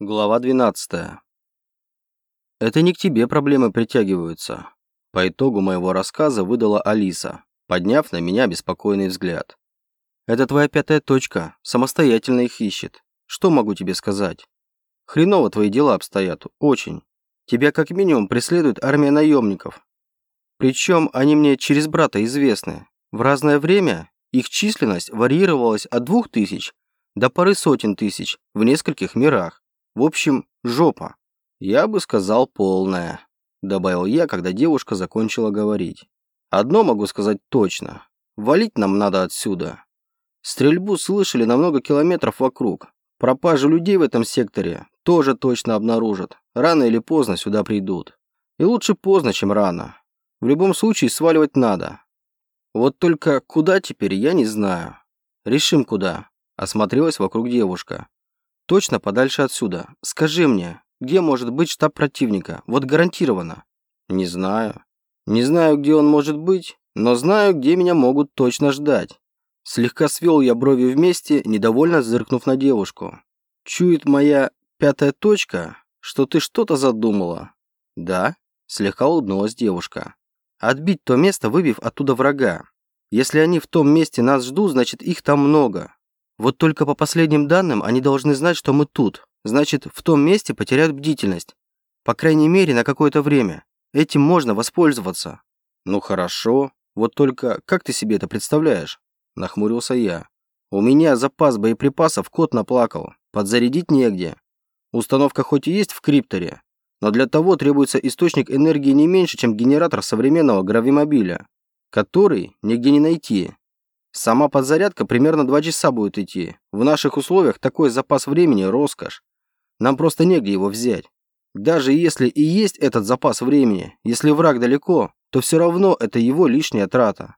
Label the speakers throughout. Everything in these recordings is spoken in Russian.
Speaker 1: Глава 12. Это не к тебе проблемы притягиваются. По итогу моего рассказа выдала Алиса, подняв на меня беспокойный взгляд. Это твоя пятая точка, самостоятельно их ищет. Что могу тебе сказать? Хреново твои дела обстоят, очень. Тебя как минимум преследует армия наемников. Причем они мне через брата известны. В разное время их численность варьировалась от двух тысяч до пары сотен тысяч в нескольких мирах. В общем, жопа. Я бы сказал полная, добавил я, когда девушка закончила говорить. Одно могу сказать точно. Валить нам надо отсюда. Стрельбу слышали на много километров вокруг. Пропажу людей в этом секторе тоже точно обнаружат. Рано или поздно сюда придут. И лучше поздно, чем рано. В любом случае сваливать надо. Вот только куда теперь, я не знаю. Решим куда. Осмотрелась вокруг девушка. Точно подальше отсюда. Скажи мне, где может быть штаб противника? Вот гарантированно. Не знаю. Не знаю, где он может быть, но знаю, где меня могут точно ждать. Слегка свел я брови вместе, недовольно зыркнув на девушку. Чует моя пятая точка, что ты что-то задумала. Да? Слегка улыбнулась девушка. Отбить то место, выбив оттуда врага. Если они в том месте нас ждут, значит их там много. Вот только по последним данным они должны знать, что мы тут. Значит, в том месте потеряют бдительность. По крайней мере, на какое-то время. Этим можно воспользоваться. Ну хорошо. Вот только как ты себе это представляешь? Нахмурился я. У меня запас боеприпасов кот наплакал. Подзарядить негде. Установка хоть и есть в крипторе, но для того требуется источник энергии не меньше, чем генератор современного гравимобиля, который нигде не найти. Сама подзарядка примерно 2 часа будет идти. В наших условиях такой запас времени – роскошь. Нам просто негде его взять. Даже если и есть этот запас времени, если враг далеко, то все равно это его лишняя трата.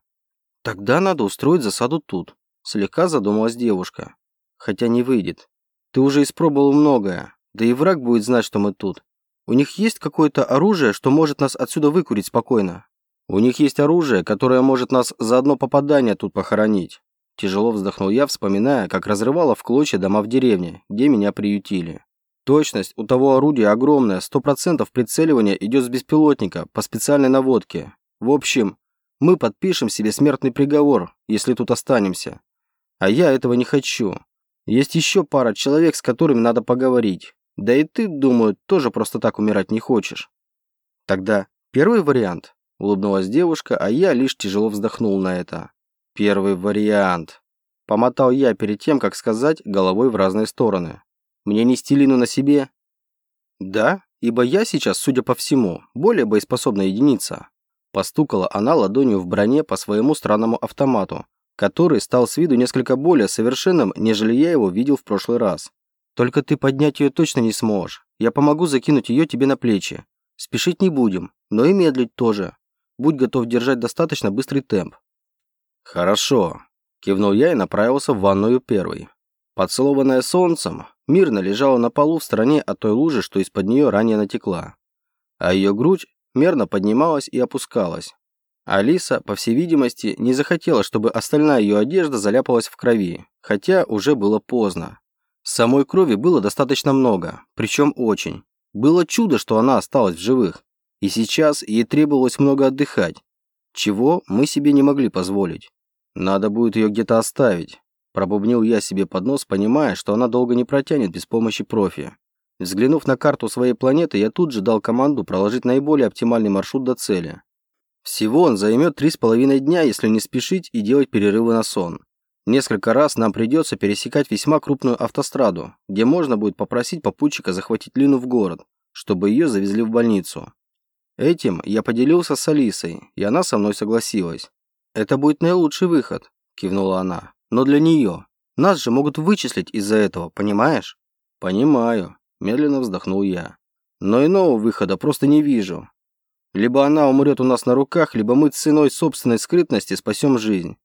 Speaker 1: Тогда надо устроить засаду тут. Слегка задумалась девушка. Хотя не выйдет. Ты уже испробовал многое. Да и враг будет знать, что мы тут. У них есть какое-то оружие, что может нас отсюда выкурить спокойно. У них есть оружие, которое может нас за одно попадание тут похоронить. Тяжело вздохнул я, вспоминая, как разрывало в клочья дома в деревне, где меня приютили. Точность у того орудия огромная, сто процентов прицеливания идет с беспилотника, по специальной наводке. В общем, мы подпишем себе смертный приговор, если тут останемся. А я этого не хочу. Есть еще пара человек, с которыми надо поговорить. Да и ты, думаю, тоже просто так умирать не хочешь. Тогда первый вариант Улыбнулась девушка, а я лишь тяжело вздохнул на это. Первый вариант. Помотал я перед тем, как сказать, головой в разные стороны. Мне нести Лину на себе? Да, ибо я сейчас, судя по всему, более боеспособная единица. Постукала она ладонью в броне по своему странному автомату, который стал с виду несколько более совершенным, нежели я его видел в прошлый раз. Только ты поднять ее точно не сможешь. Я помогу закинуть ее тебе на плечи. Спешить не будем, но и медлить тоже. Будь готов держать достаточно быстрый темп. Хорошо, кивнул я и направился в ванную первый. Поцелованная солнцем, мирно лежала на полу в стороне от той лужи, что из-под нее ранее натекла. А ее грудь мерно поднималась и опускалась. Алиса, по всей видимости, не захотела, чтобы остальная ее одежда заляпалась в крови, хотя уже было поздно. Самой крови было достаточно много, причем очень. Было чудо, что она осталась в живых. И сейчас ей требовалось много отдыхать, чего мы себе не могли позволить. Надо будет ее где-то оставить. Пробубнил я себе под нос, понимая, что она долго не протянет без помощи профи. Взглянув на карту своей планеты, я тут же дал команду проложить наиболее оптимальный маршрут до цели. Всего он займет три с половиной дня, если не спешить и делать перерывы на сон. Несколько раз нам придется пересекать весьма крупную автостраду, где можно будет попросить попутчика захватить Лину в город, чтобы ее завезли в больницу. Этим я поделился с Алисой, и она со мной согласилась. «Это будет наилучший выход», – кивнула она. «Но для нее. Нас же могут вычислить из-за этого, понимаешь?» «Понимаю», – медленно вздохнул я. «Но иного выхода просто не вижу. Либо она умрет у нас на руках, либо мы ценой собственной скрытности спасем жизнь.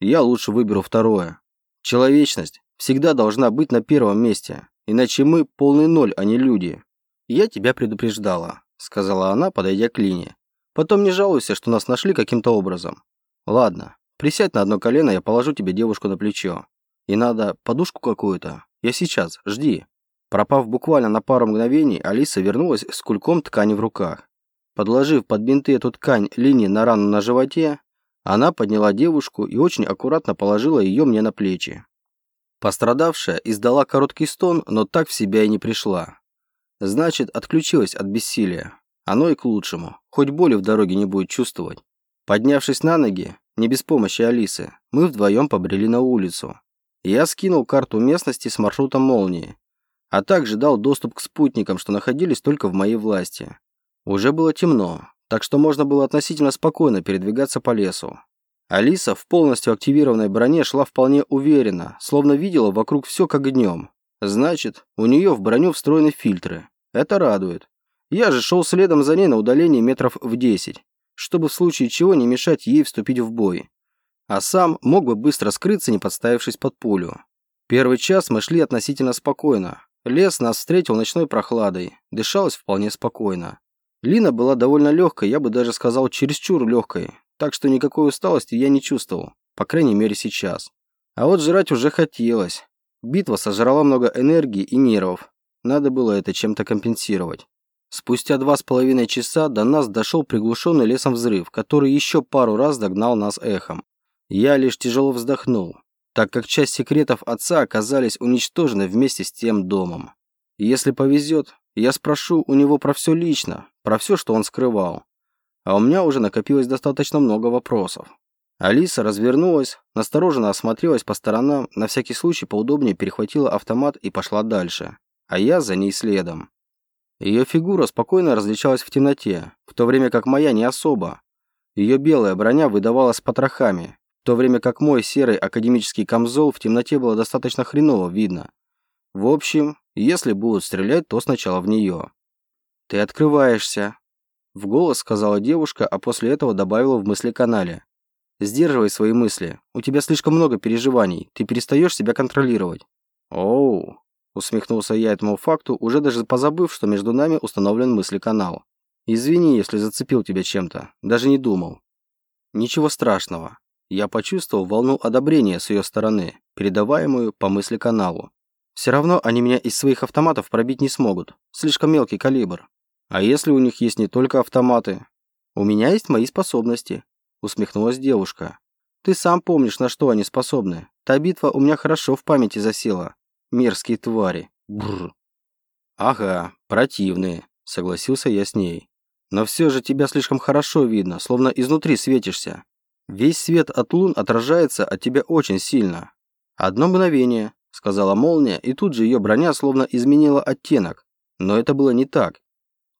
Speaker 1: Я лучше выберу второе. Человечность всегда должна быть на первом месте, иначе мы полный ноль, а не люди. Я тебя предупреждала сказала она, подойдя к Лине. Потом не жалуйся, что нас нашли каким-то образом. Ладно, присядь на одно колено, я положу тебе девушку на плечо. И надо подушку какую-то. Я сейчас, жди. Пропав буквально на пару мгновений, Алиса вернулась с кульком ткани в руках. Подложив под бинты эту ткань линии на рану на животе, она подняла девушку и очень аккуратно положила ее мне на плечи. Пострадавшая издала короткий стон, но так в себя и не пришла. Значит, отключилась от бессилия. Оно и к лучшему. Хоть боли в дороге не будет чувствовать. Поднявшись на ноги, не без помощи Алисы, мы вдвоем побрели на улицу. Я скинул карту местности с маршрутом молнии, а также дал доступ к спутникам, что находились только в моей власти. Уже было темно, так что можно было относительно спокойно передвигаться по лесу. Алиса в полностью активированной броне шла вполне уверенно, словно видела вокруг все как днем. Значит, у нее в броню встроены фильтры. Это радует. Я же шел следом за ней на удалении метров в 10, чтобы в случае чего не мешать ей вступить в бой. А сам мог бы быстро скрыться, не подставившись под пулю. Первый час мы шли относительно спокойно. Лес нас встретил ночной прохладой, дышалось вполне спокойно. Лина была довольно легкой, я бы даже сказал чересчур легкой, так что никакой усталости я не чувствовал, по крайней мере сейчас. А вот жрать уже хотелось. Битва сожрала много энергии и нервов. Надо было это чем-то компенсировать. Спустя два с половиной часа до нас дошел приглушенный лесом взрыв, который еще пару раз догнал нас эхом. Я лишь тяжело вздохнул, так как часть секретов отца оказались уничтожены вместе с тем домом. если повезет, я спрошу у него про все лично, про все, что он скрывал. А у меня уже накопилось достаточно много вопросов. Алиса развернулась, настороженно осмотрелась по сторонам, на всякий случай поудобнее перехватила автомат и пошла дальше. А я за ней следом. Ее фигура спокойно различалась в темноте, в то время как моя не особо. Ее белая броня выдавала с потрохами, в то время как мой серый академический камзол в темноте было достаточно хреново видно. В общем, если будут стрелять, то сначала в нее. «Ты открываешься», — в голос сказала девушка, а после этого добавила в мысли-канале. «Сдерживай свои мысли. У тебя слишком много переживаний. Ты перестаешь себя контролировать». «Оу», — усмехнулся я этому факту, уже даже позабыв, что между нами установлен мысли-канал. «Извини, если зацепил тебя чем-то. Даже не думал». «Ничего страшного». Я почувствовал волну одобрения с ее стороны, передаваемую по мысли-каналу. Все равно они меня из своих автоматов пробить не смогут. Слишком мелкий калибр. А если у них есть не только автоматы? У меня есть мои способности, усмехнулась девушка. Ты сам помнишь, на что они способны. Та битва у меня хорошо в памяти засела. Мерзкие твари. Бррр. Ага, противные, согласился я с ней. Но все же тебя слишком хорошо видно, словно изнутри светишься. Весь свет от лун отражается от тебя очень сильно. Одно мгновение, сказала молния, и тут же ее броня словно изменила оттенок. Но это было не так.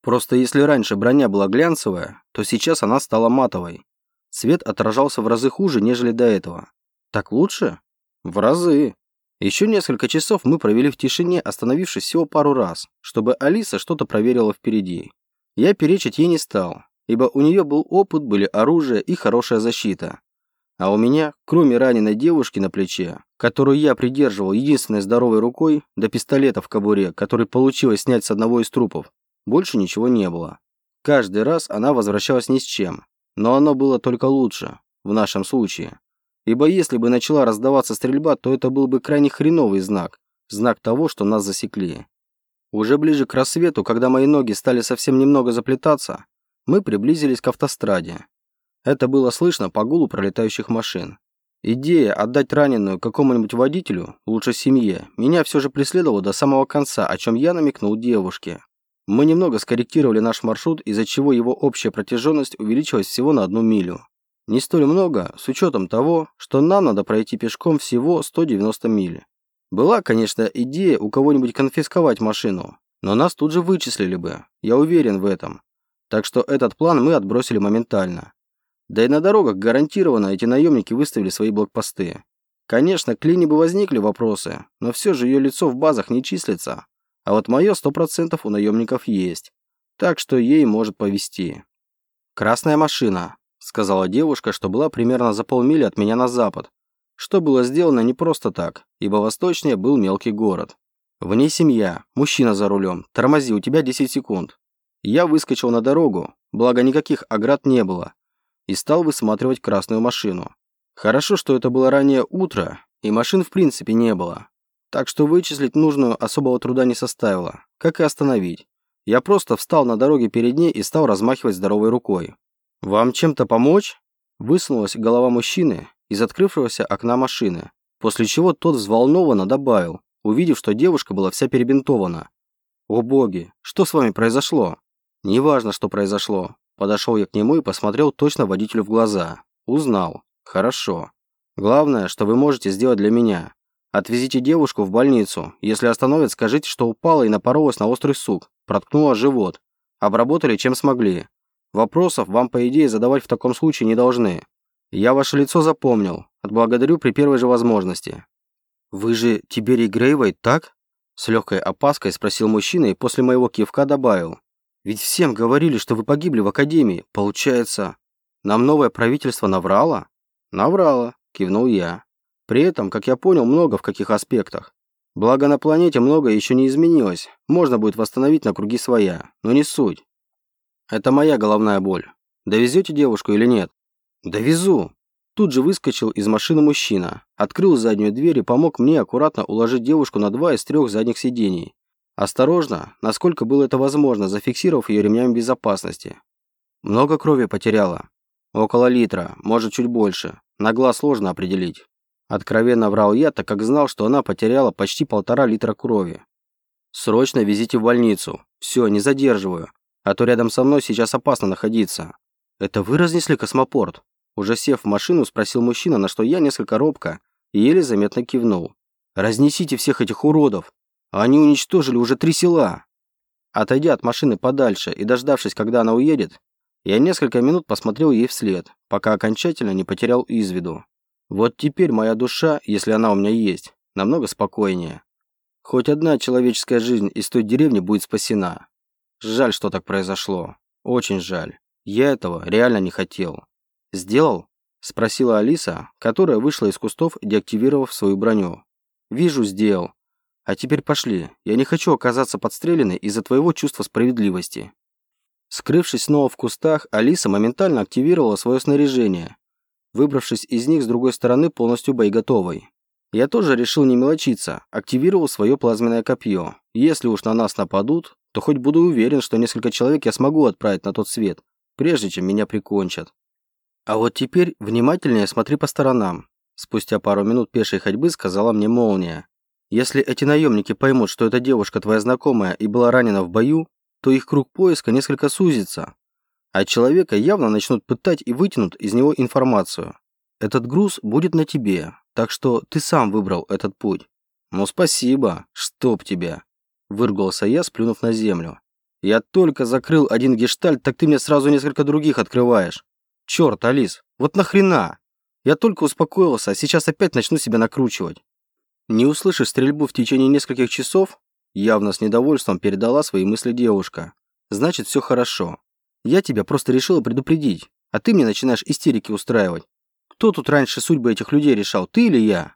Speaker 1: Просто если раньше броня была глянцевая, то сейчас она стала матовой. Свет отражался в разы хуже, нежели до этого. Так лучше? В разы. Еще несколько часов мы провели в тишине, остановившись всего пару раз, чтобы Алиса что-то проверила впереди. Я перечить ей не стал, ибо у нее был опыт, были оружие и хорошая защита. А у меня, кроме раненой девушки на плече, которую я придерживал единственной здоровой рукой, до пистолета в кобуре, который получилось снять с одного из трупов, больше ничего не было. Каждый раз она возвращалась ни с чем. Но оно было только лучше, в нашем случае. Ибо если бы начала раздаваться стрельба, то это был бы крайне хреновый знак. Знак того, что нас засекли. Уже ближе к рассвету, когда мои ноги стали совсем немного заплетаться, мы приблизились к автостраде. Это было слышно по гулу пролетающих машин. Идея отдать раненую какому-нибудь водителю, лучше семье, меня все же преследовала до самого конца, о чем я намекнул девушке. Мы немного скорректировали наш маршрут, из-за чего его общая протяженность увеличилась всего на одну милю. Не столь много, с учетом того, что нам надо пройти пешком всего 190 миль. Была, конечно, идея у кого-нибудь конфисковать машину, но нас тут же вычислили бы, я уверен в этом. Так что этот план мы отбросили моментально. Да и на дорогах гарантированно эти наемники выставили свои блокпосты. Конечно, к Лине бы возникли вопросы, но все же ее лицо в базах не числится. А вот мое сто процентов у наемников есть. Так что ей может повезти. «Красная машина», — сказала девушка, что была примерно за полмили от меня на запад. Что было сделано не просто так, ибо восточнее был мелкий город. В ней семья, мужчина за рулем, тормози, у тебя 10 секунд. Я выскочил на дорогу, благо никаких оград не было, и стал высматривать красную машину. Хорошо, что это было раннее утро, и машин в принципе не было. так что вычислить нужную особого труда не составило, как и остановить. Я просто встал на дороге перед ней и стал размахивать здоровой рукой. «Вам чем-то помочь?» Высунулась голова мужчины из открывшегося окна машины, после чего тот взволнованно добавил, увидев, что девушка была вся перебинтована. «О боги, что с вами произошло?» «Неважно, что произошло». Подошел я к нему и посмотрел точно водителю в глаза. Узнал. Хорошо. Главное, что вы можете сделать для меня. Отвезите девушку в больницу. Если остановят, скажите, что упала и напоролась на острый сук. Проткнула живот. Обработали, чем смогли. Вопросов вам, по идее, задавать в таком случае не должны. Я ваше лицо запомнил. Отблагодарю при первой же возможности. Вы же Тиберий Грейвайт, так? С легкой опаской спросил мужчина и после моего кивка добавил. Ведь всем говорили, что вы погибли в академии. Получается, нам новое правительство наврало? Наврало, кивнул я. При этом, как я понял, много в каких аспектах. Благо на планете многое еще не изменилось. Можно будет восстановить на круги своя, но не суть. Это моя головная боль. Довезете девушку или нет? Довезу. Тут же выскочил из машины мужчина, открыл заднюю дверь и помог мне аккуратно уложить девушку на два из трех задних сидений. Осторожно, насколько было это возможно, зафиксировав ее ремнями безопасности. Много крови потеряла. Около литра, может чуть больше. На глаз сложно определить. Откровенно врал я, так как знал, что она потеряла почти полтора литра крови. «Срочно везите в больницу. Все, не задерживаю. А то рядом со мной сейчас опасно находиться». «Это вы разнесли космопорт?» Уже сев в машину, спросил мужчина, на что я несколько робко и еле заметно кивнул. «Разнесите всех этих уродов. Они уничтожили уже три села». Отойдя от машины подальше и дождавшись, когда она уедет, я несколько минут посмотрел ей вслед, пока окончательно не потерял из виду. Вот теперь моя душа, если она у меня есть, намного спокойнее. Хоть одна человеческая жизнь из той деревни будет спасена. Жаль, что так произошло. Очень жаль. Я этого реально не хотел. Сделал? Спросила Алиса, которая вышла из кустов, деактивировав свою броню. Вижу, сделал. А теперь пошли. Я не хочу оказаться подстреленной из-за твоего чувства справедливости. Скрывшись снова в кустах, Алиса моментально активировала свое снаряжение выбравшись из них с другой стороны полностью боеготовой. Я тоже решил не мелочиться, активировал свое плазменное копье. Если уж на нас нападут, то хоть буду уверен, что несколько человек я смогу отправить на тот свет, прежде чем меня прикончат. А вот теперь внимательнее смотри по сторонам. Спустя пару минут пешей ходьбы сказала мне молния. Если эти наемники поймут, что эта девушка твоя знакомая и была ранена в бою, то их круг поиска несколько сузится а человека явно начнут пытать и вытянут из него информацию. Этот груз будет на тебе, так что ты сам выбрал этот путь. Ну спасибо, чтоб тебя. Выргался я, сплюнув на землю. Я только закрыл один гештальт, так ты мне сразу несколько других открываешь. Черт, Алис, вот нахрена? Я только успокоился, а сейчас опять начну себя накручивать. Не услышав стрельбу в течение нескольких часов, явно с недовольством передала свои мысли девушка. Значит, все хорошо. Я тебя просто решила предупредить, а ты мне начинаешь истерики устраивать. Кто тут раньше судьбы этих людей решал, ты или я?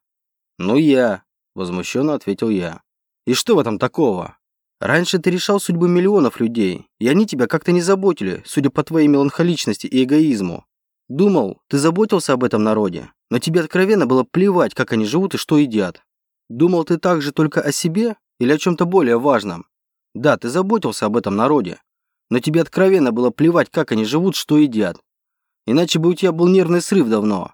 Speaker 1: Ну я, возмущенно ответил я. И что в этом такого? Раньше ты решал судьбы миллионов людей, и они тебя как-то не заботили, судя по твоей меланхоличности и эгоизму. Думал, ты заботился об этом народе, но тебе откровенно было плевать, как они живут и что едят. Думал ты также только о себе или о чем-то более важном? Да, ты заботился об этом народе, но тебе откровенно было плевать, как они живут, что едят. Иначе бы у тебя был нервный срыв давно.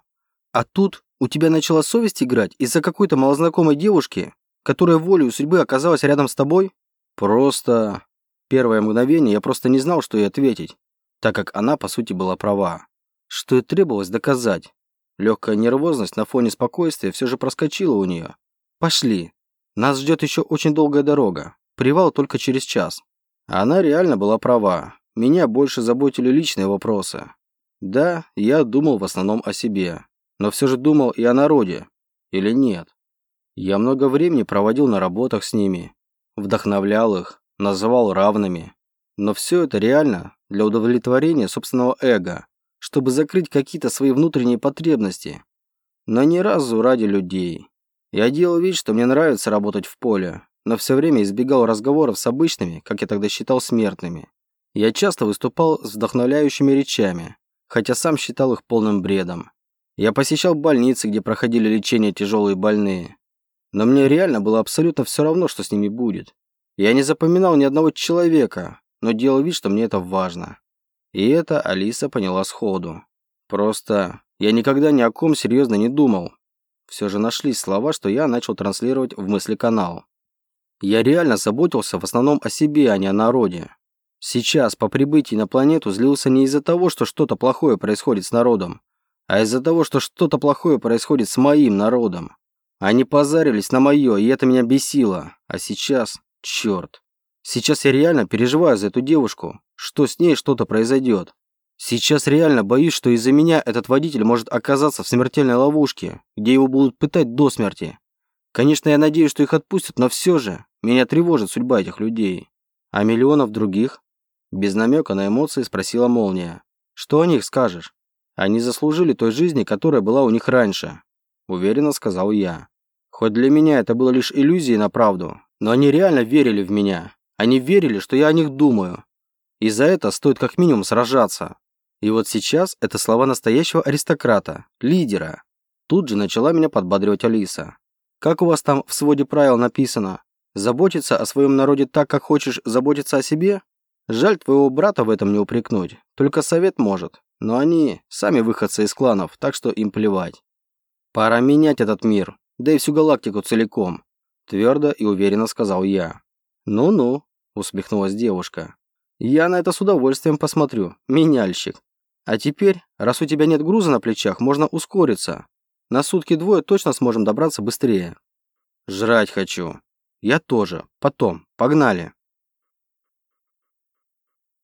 Speaker 1: А тут у тебя начала совесть играть из-за какой-то малознакомой девушки, которая волею судьбы оказалась рядом с тобой? Просто... Первое мгновение я просто не знал, что ей ответить, так как она, по сути, была права. Что и требовалось доказать. Легкая нервозность на фоне спокойствия все же проскочила у нее. Пошли. Нас ждет еще очень долгая дорога. Привал только через час. Она реально была права. Меня больше заботили личные вопросы. Да, я думал в основном о себе. Но все же думал и о народе. Или нет? Я много времени проводил на работах с ними. Вдохновлял их, называл равными. Но все это реально для удовлетворения собственного эго, чтобы закрыть какие-то свои внутренние потребности. Но ни разу ради людей. Я делал вид, что мне нравится работать в поле, но все время избегал разговоров с обычными, как я тогда считал, смертными. Я часто выступал с вдохновляющими речами, хотя сам считал их полным бредом. Я посещал больницы, где проходили лечение тяжелые больные. Но мне реально было абсолютно все равно, что с ними будет. Я не запоминал ни одного человека, но делал вид, что мне это важно. И это Алиса поняла сходу. Просто я никогда ни о ком серьезно не думал. Все же нашлись слова, что я начал транслировать в мысли-канал. Я реально заботился в основном о себе, а не о народе. Сейчас, по прибытии на планету, злился не из-за того, что что-то плохое происходит с народом, а из-за того, что что-то плохое происходит с моим народом. Они позарились на мое, и это меня бесило. А сейчас, черт. Сейчас я реально переживаю за эту девушку, что с ней что-то произойдет. Сейчас реально боюсь, что из-за меня этот водитель может оказаться в смертельной ловушке, где его будут пытать до смерти. Конечно, я надеюсь, что их отпустят, но все же меня тревожит судьба этих людей. А миллионов других? Без намека на эмоции спросила Молния. Что о них скажешь? Они заслужили той жизни, которая была у них раньше. Уверенно сказал я. Хоть для меня это было лишь иллюзией на правду, но они реально верили в меня. Они верили, что я о них думаю. И за это стоит как минимум сражаться. И вот сейчас это слова настоящего аристократа, лидера. Тут же начала меня подбадривать Алиса. Как у вас там в своде правил написано? Заботиться о своем народе так, как хочешь заботиться о себе? Жаль твоего брата в этом не упрекнуть. Только совет может. Но они сами выходцы из кланов, так что им плевать. Пора менять этот мир, да и всю галактику целиком. Твердо и уверенно сказал я. Ну-ну, усмехнулась девушка. Я на это с удовольствием посмотрю, меняльщик. А теперь, раз у тебя нет груза на плечах, можно ускориться. На сутки двое точно сможем добраться быстрее. Жрать хочу. Я тоже. Потом. Погнали.